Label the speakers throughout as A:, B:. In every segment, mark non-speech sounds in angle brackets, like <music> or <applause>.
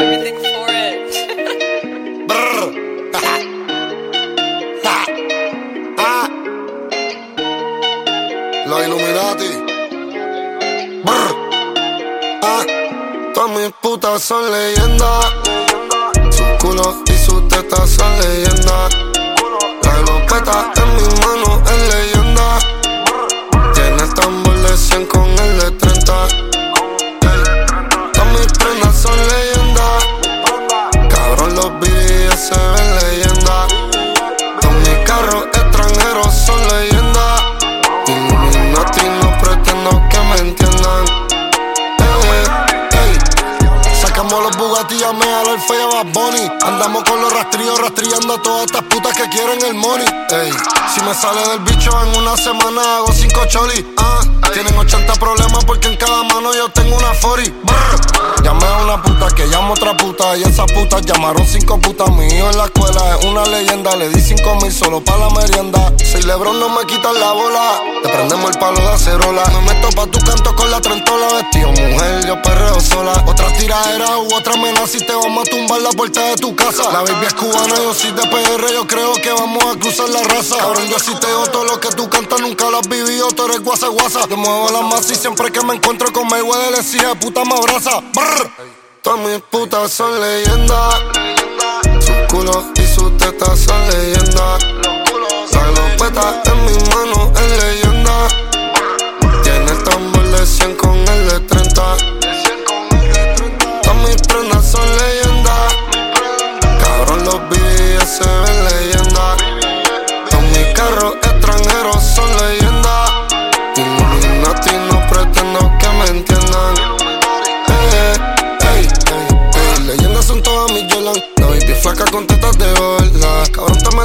A: Everything for it.
B: Brr. Los Illuminati. Brr. Ah. Todas mis putas son leyendas. Sus culos y sus tetas son leyendas. La Bugatti, me al Alfa y a Bad Bunny. Andamos con los rastrillos rastrillando a todas estas putas que quieren el money. Ey. Si me sale del bicho en una semana hago cinco cholis. Ah, tienen 80 problemas porque en cada mano yo tengo una 40. Llama otra puta y esas putas llamaron cinco putas. Hijo en la escuela es una leyenda, le di cinco mil solo para la merienda. Si Lebron no me quitan la bola, te prendemos el palo de acerola. Me meto pa' tu canto con la trentola, vestido mujer, yo perreo sola. Otra tiradera u otra amenaza y te vamos a tumbar la puerta de tu casa. La baby es cubana, yo soy de PR, yo creo que vamos a cruzar la raza. Cabrón, yo sí te digo todo lo que tú cantas, nunca lo has vivido, tú eres guasa guasa. Yo muevo la masa y siempre que me encuentro con Mayweather le exige puta me abraza. Brr. Todas mis putas son leyendas. Sus culos y sus tetas son leyendas. La glopeta en mi mano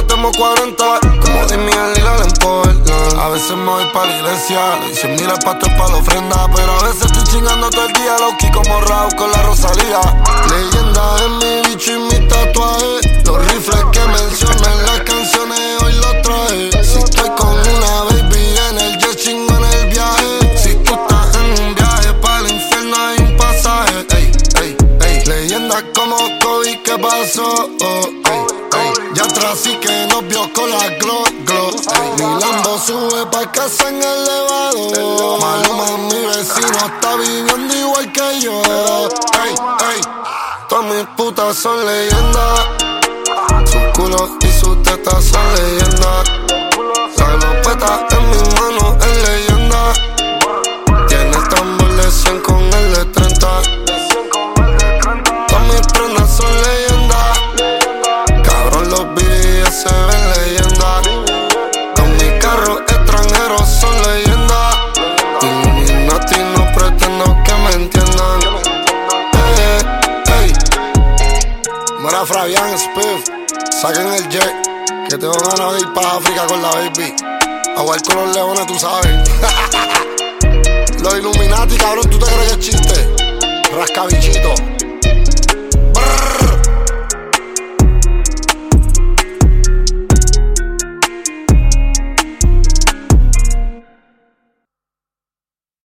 B: Te metemos 40. Como Dimi en Lila en. A veces me voy pa' la iglesia. Le dicen, mira, pasto pa' la ofrenda. Pero a veces estoy chingando todo el día. Loki como Raúl con la Rosalía. Leyenda es mi bicho y mi tatuaje. Los rifles que mencionan las canciones hoy los traje. Si estoy con una baby en el jet chingo en el viaje. Si tú estás en un viaje para el infierno hay un pasaje. Ey, ey, ey. Leyendas como Kobe, ¿qué pasó? Oh, ey. Ya sí que nos vio con la glow, glow. Sube pa' casa en el elevador. Maluma, mi vecino, está viviendo igual que yo. Ey, ey. Todas mis putas son leyendas. Sus culos y sus tetas son leyendas. La Mara Fabián Spiff, saquen el jet. Que tengo ganas de ir para África con la baby. A jugar con los leones, tú sabes. <laughs> los Illuminati, cabrón, ¿tú te crees que es chiste? Rascabichito.